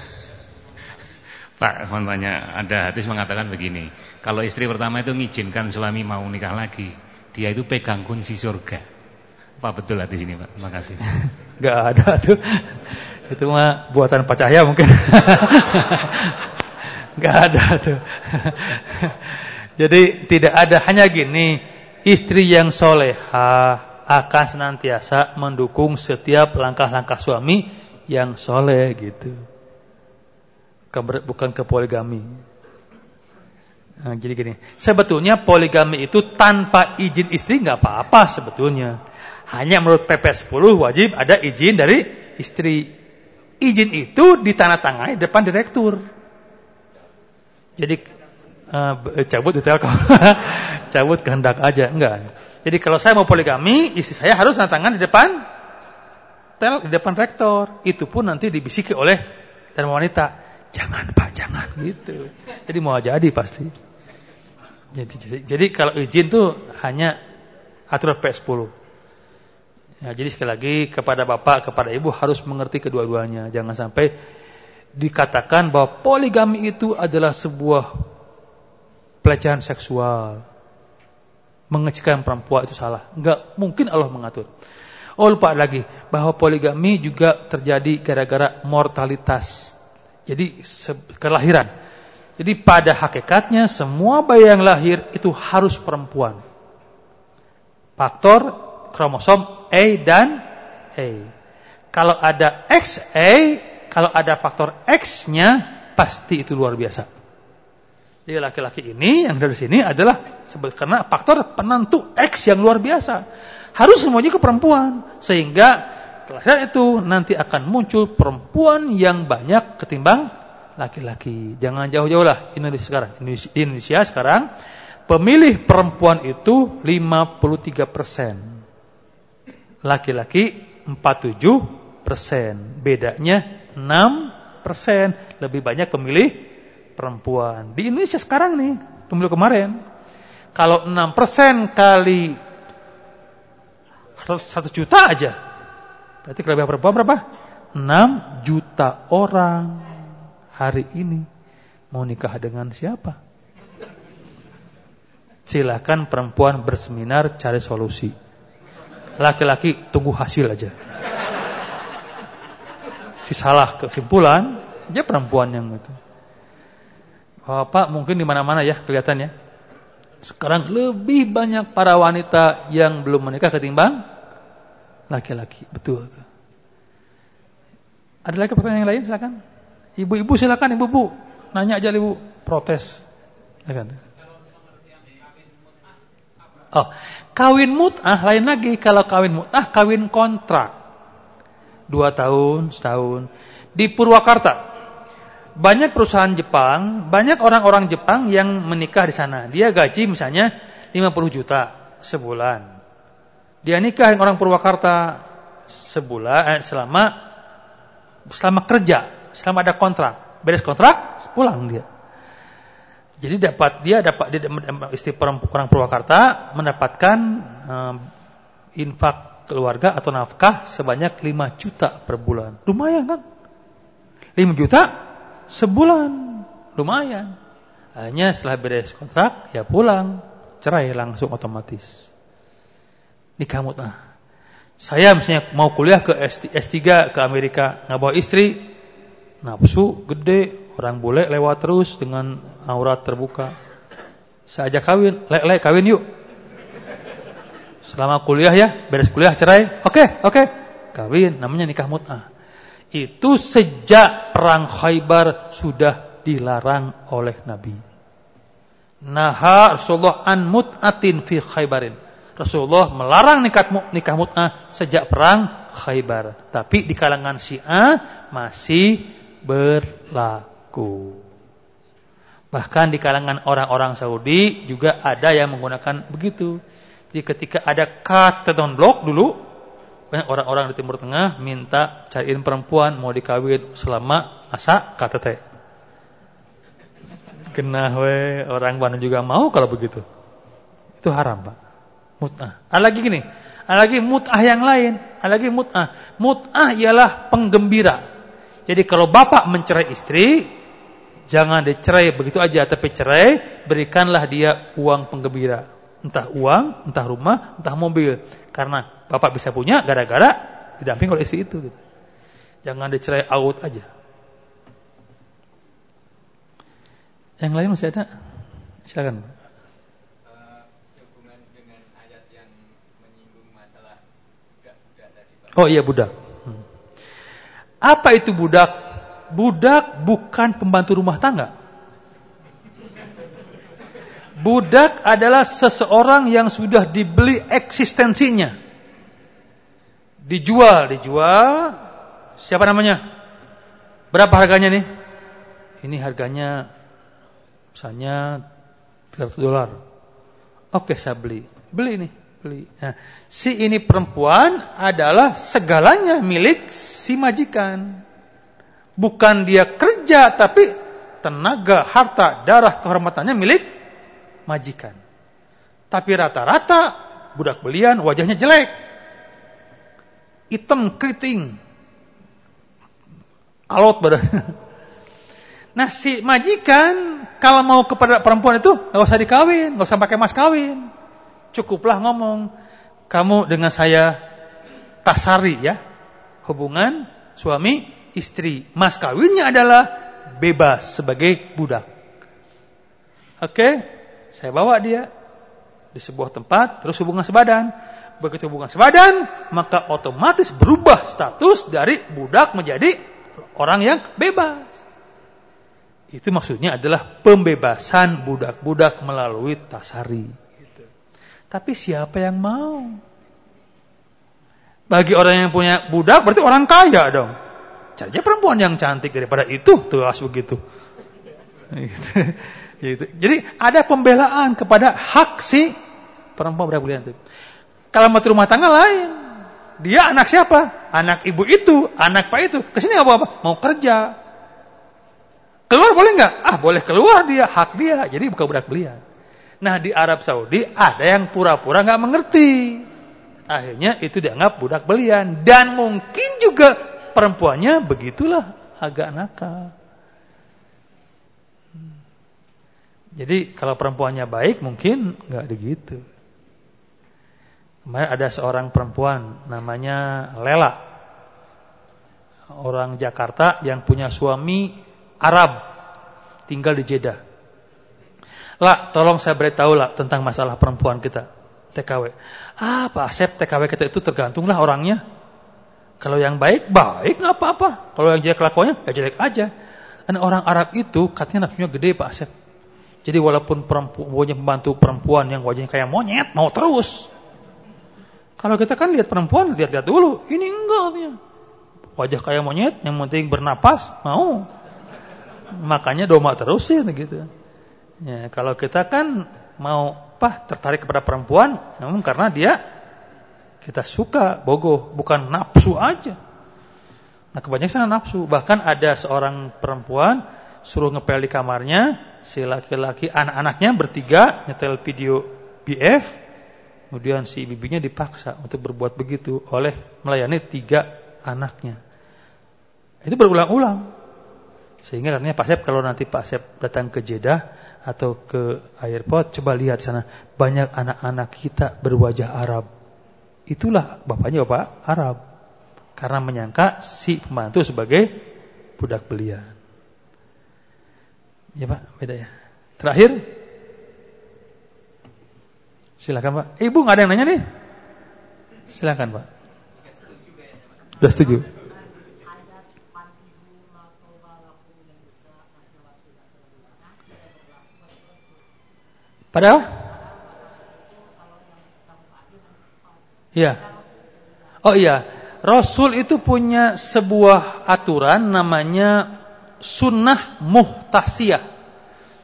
Pak, mau tanya, ada hadis mengatakan begini, kalau istri pertama itu mengizinkan suami mau nikah lagi, dia itu pegang kunci surga. Apa betul hadis ini, Pak? Terima kasih. <laughs> Gak ada tuh. Itu mah buatan Pak Cahya mungkin. <laughs> Gak ada tuh. Jadi tidak ada hanya gini, istri yang soleha akan senantiasa mendukung setiap langkah-langkah suami yang soleh gitu. Bukan ke poligami. Nah, jadi gini, sebetulnya poligami itu tanpa izin istri nggak apa-apa sebetulnya. Hanya menurut PP 10 wajib ada izin dari istri. Izin itu ditandatangani depan direktur. Jadi uh, cabut detail kok. <laughs> cabut kehendak aja, enggak. Jadi kalau saya mau poligami, istri saya harus tangan di depan tel di depan rektor. Itu pun nanti dibisiki oleh dan wanita. Jangan Pak, jangan gitu. Jadi mau jadi pasti. Jadi, jadi, jadi kalau izin tuh hanya aturan P10. Ya, jadi sekali lagi kepada bapak, kepada ibu harus mengerti kedua-duanya. Jangan sampai dikatakan bahwa poligami itu adalah sebuah pelecehan seksual. Mengecilkan perempuan itu salah. Enggak mungkin Allah mengatur. Oh lupa lagi bahwa poligami juga terjadi gara-gara mortalitas. Jadi kelahiran. Jadi pada hakikatnya semua bayi yang lahir itu harus perempuan. Faktor kromosom A dan A. Kalau ada XA, kalau ada faktor X-nya pasti itu luar biasa. Jadi laki-laki ini yang dari sini adalah karena faktor penentu X yang luar biasa harus semuanya ke perempuan sehingga kelahiran itu nanti akan muncul perempuan yang banyak ketimbang laki-laki. Jangan jauh-jauh lah Indonesia sekarang. Indonesia, Indonesia sekarang pemilih perempuan itu 53 persen, laki-laki 47 persen. Bedanya 6 persen lebih banyak pemilih perempuan di Indonesia sekarang nih pemilu kemarin. Kalau 6 persen kali satu juta aja. Berarti kelebihan perempuan berapa? 6 juta orang hari ini mau nikah dengan siapa? Silakan perempuan berseminar cari solusi. Laki-laki tunggu hasil aja. Si salah kesimpulan, dia perempuan yang itu. Bapak mungkin di mana-mana ya kelihatannya. Sekarang lebih banyak para wanita yang belum menikah ketimbang laki-laki. Betul. betul. Ada lagi pertanyaan yang lain silakan. Ibu-ibu silakan ibu-ibu. Nanya aja ibu protes. Silakan. Oh, kawin mut'ah lain lagi. Kalau kawin mut'ah kawin kontrak. Dua tahun, setahun. Di Purwakarta. Banyak perusahaan Jepang, banyak orang-orang Jepang yang menikah di sana. Dia gaji misalnya 50 juta sebulan. Dia nikah dengan orang Purwakarta sebulan eh, selama selama kerja, selama ada kontrak. Beres kontrak, pulang dia. Jadi dapat dia dapat dia, istri orang Purwakarta mendapatkan um, infak keluarga atau nafkah sebanyak 5 juta per bulan. Lumayan kan? 5 juta sebulan. Lumayan. Hanya setelah beres kontrak ya pulang, cerai langsung otomatis nikah mut'ah. Saya misalnya mau kuliah ke S3 ke Amerika, nggak bawa istri, nafsu gede, orang bule lewat terus dengan aurat terbuka. Saya ajak kawin, le, le kawin yuk. Selama kuliah ya, beres kuliah cerai, oke, okay, oke, okay. kawin, namanya nikah mut'ah. Itu sejak perang Khaybar sudah dilarang oleh Nabi. Naha Rasulullah an mut'atin fi Khaybarin. Rasulullah melarang nikah nikah mut'ah sejak perang Khaybar. Tapi di kalangan Syiah masih berlaku. Bahkan di kalangan orang-orang Saudi juga ada yang menggunakan begitu. Jadi ketika ada katedon blok dulu, banyak orang-orang di Timur Tengah minta cariin perempuan mau dikawin selama masa KTT. Kena we orang Bandung juga mau kalau begitu. Itu haram, Pak. Mut'ah. Ada lagi gini. Ada lagi mut'ah yang lain. Ada lagi mut'ah. Mut'ah ialah penggembira. Jadi kalau bapak mencerai istri, jangan dicerai begitu aja. Tapi cerai, berikanlah dia uang penggembira. Entah uang, entah rumah, entah mobil. Karena bapak bisa punya gara-gara didamping oleh istri itu. Gitu. Jangan dicerai out aja. Yang lain masih ada? Silakan. Oh iya budak. Hmm. Apa itu budak? Budak bukan pembantu rumah tangga. Budak adalah seseorang yang sudah dibeli eksistensinya. Dijual, dijual. Siapa namanya? Berapa harganya nih? Ini harganya misalnya 300 dolar. Oke, saya beli. Beli nih beli. Nah, si ini perempuan adalah segalanya milik si majikan. Bukan dia kerja tapi tenaga, harta, darah, kehormatannya milik majikan. Tapi rata-rata budak belian wajahnya jelek. Hitam keriting. Alot badannya. <laughs> Nah si majikan kalau mau kepada perempuan itu nggak usah dikawin, nggak usah pakai mas kawin. Cukuplah ngomong, kamu dengan saya tasari ya, hubungan suami istri. Mas kawinnya adalah bebas sebagai budak. Oke, saya bawa dia di sebuah tempat, terus hubungan sebadan. Begitu hubungan sebadan, maka otomatis berubah status dari budak menjadi orang yang bebas. Itu maksudnya adalah pembebasan budak-budak melalui tasari. Gitu. Tapi siapa yang mau? Bagi orang yang punya budak berarti orang kaya dong. Carinya perempuan yang cantik daripada itu tuh as begitu. Gitu. Gitu. Jadi ada pembelaan kepada hak si perempuan budak itu. Kalau mau rumah tangga lain, dia anak siapa? Anak ibu itu, anak pak itu. Ke sini apa-apa? Mau kerja, Keluar boleh nggak? Ah boleh keluar dia, hak dia. Jadi bukan budak belian. Nah di Arab Saudi ada yang pura-pura nggak mengerti. Akhirnya itu dianggap budak belian. Dan mungkin juga perempuannya begitulah agak nakal. Jadi kalau perempuannya baik mungkin nggak begitu. Kemarin ada seorang perempuan namanya Lela. Orang Jakarta yang punya suami Arab tinggal di Jeddah. Lah, tolong saya beritahu lah tentang masalah perempuan kita TKW. Ah, Pak Asep TKW kita itu tergantunglah orangnya. Kalau yang baik, baik nggak apa-apa. Kalau yang jelek kelakuannya, ya jelek aja. Dan orang Arab itu katanya nafsunya gede Pak Asep. Jadi walaupun perempuan pembantu perempuan yang wajahnya kayak monyet, mau terus. Kalau kita kan lihat perempuan, lihat-lihat dulu. Ini enggak. Wajah kayak monyet, yang penting bernapas, mau makanya doma terus sih gitu. Ya, kalau kita kan mau apa tertarik kepada perempuan, namun karena dia kita suka bogoh, bukan nafsu aja. Nah kebanyakan nafsu. Bahkan ada seorang perempuan suruh ngepel di kamarnya, si laki-laki anak-anaknya bertiga nyetel video BF, kemudian si bibinya dipaksa untuk berbuat begitu oleh melayani tiga anaknya. Itu berulang-ulang. Sehingga katanya Pak Sep kalau nanti Pak Sep datang ke Jeddah atau ke airport coba lihat sana banyak anak-anak kita berwajah Arab. Itulah bapaknya bapak Arab. Karena menyangka si pembantu sebagai budak belian. Ya Pak, beda ya. Terakhir Silakan Pak. Ibu nggak ada yang nanya nih? Silakan Pak. Sudah setuju. Padahal? Iya. Oh iya, Rasul itu punya sebuah aturan namanya sunnah muhtasiyah.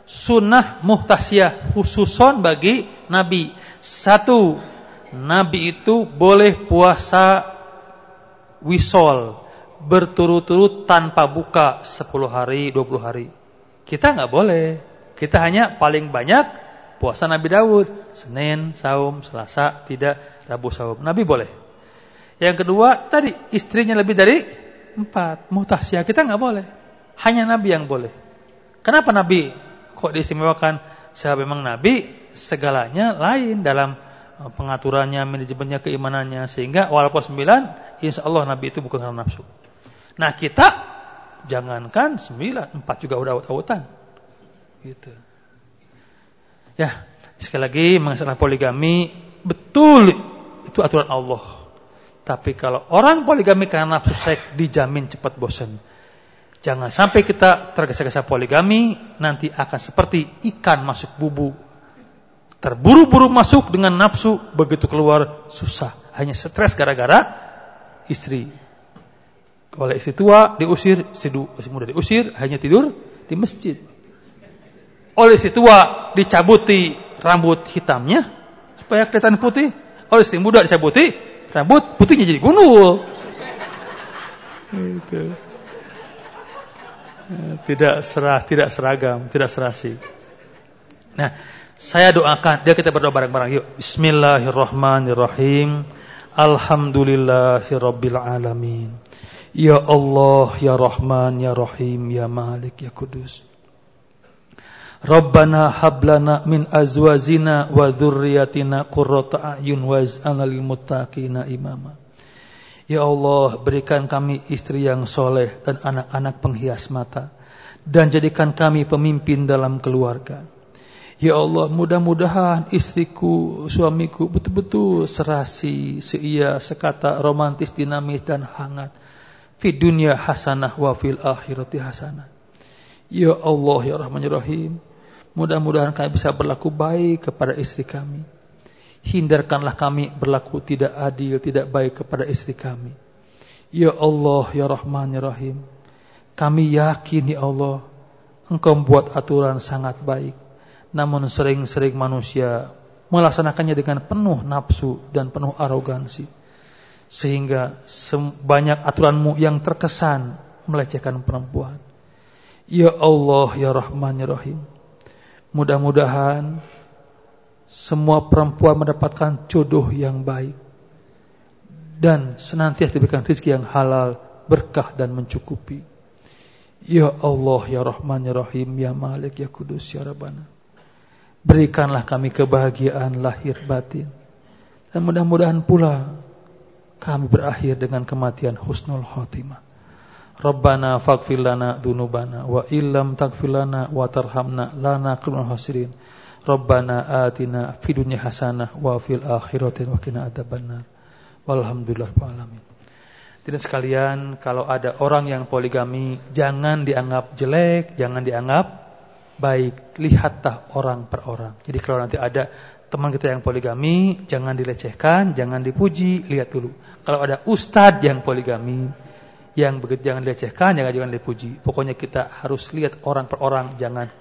Sunnah muhtasiyah khususon bagi Nabi. Satu, Nabi itu boleh puasa wisol berturut-turut tanpa buka 10 hari, 20 hari. Kita nggak boleh. Kita hanya paling banyak Puasa Nabi Dawud, Senin, Saum, Selasa, tidak, Rabu, Saum. Nabi boleh. Yang kedua, tadi istrinya lebih dari empat. Muhtasya, kita nggak boleh. Hanya Nabi yang boleh. Kenapa Nabi kok diistimewakan? Sebab memang Nabi segalanya lain dalam eh, pengaturannya, manajemennya, keimanannya. Sehingga walaupun sembilan, insya Allah Nabi itu bukan karena nafsu. Nah kita, jangankan sembilan, empat juga udah awut-awutan. Gitu. Ya, sekali lagi masalah poligami betul itu aturan Allah. Tapi kalau orang poligami karena nafsu seks dijamin cepat bosan. Jangan sampai kita tergesa-gesa poligami nanti akan seperti ikan masuk bubu. Terburu-buru masuk dengan nafsu begitu keluar susah. Hanya stres gara-gara istri. Kalau istri tua diusir, istri muda diusir, hanya tidur di masjid oleh si tua dicabuti rambut hitamnya supaya kelihatan putih. Oleh si muda dicabuti rambut putihnya jadi gundul. Itu. Tidak serah, tidak seragam, tidak serasi. Nah, saya doakan, dia kita berdoa bareng-bareng yuk. Bismillahirrahmanirrahim. Alhamdulillahirabbil alamin. Ya Allah, ya Rahman, ya Rahim, ya Malik, ya Kudus. Rabbana hablana min azwazina wa dhurriyyatina qurrata a'yun waj'alna lil muttaqina imama. Ya Allah, berikan kami istri yang soleh dan anak-anak penghias mata. Dan jadikan kami pemimpin dalam keluarga. Ya Allah, mudah-mudahan istriku, suamiku betul-betul serasi, seia, sekata, romantis, dinamis, dan hangat. Fi dunia hasanah wa fil akhirati hasanah. Ya Allah, ya Rahman, ya Rahim. Mudah-mudahan kami bisa berlaku baik kepada istri kami. Hindarkanlah kami berlaku tidak adil, tidak baik kepada istri kami. Ya Allah, ya Rahman, ya Rahim. Kami yakin, ya Allah, Engkau membuat aturan sangat baik namun sering-sering manusia melaksanakannya dengan penuh nafsu dan penuh arogansi. Sehingga banyak aturanmu yang terkesan melecehkan perempuan. Ya Allah, Ya Rahman, Ya Rahim. Mudah-mudahan semua perempuan mendapatkan jodoh yang baik. Dan senantiasa diberikan rezeki yang halal, berkah dan mencukupi. Ya Allah, Ya Rahman, Ya Rahim, Ya Malik, Ya Kudus, Ya Rabbana. Berikanlah kami kebahagiaan lahir batin. Dan mudah-mudahan pula kami berakhir dengan kematian husnul khotimah. Rabbana faghfir lana dzunubana wa illam taghfir lana wa tarhamna lana kunul hasirin. Rabbana atina fid dunya hasanah wa fil akhirati wa qina adzabannar. Walhamdulillah. Tidak sekalian, kalau ada orang yang poligami, jangan dianggap jelek, jangan dianggap baik, lihatlah orang per orang. Jadi kalau nanti ada teman kita yang poligami, jangan dilecehkan, jangan dipuji, lihat dulu. Kalau ada ustadz yang poligami, yang begitu jangan dilecehkan, jangan jangan dipuji. Pokoknya kita harus lihat orang per orang, jangan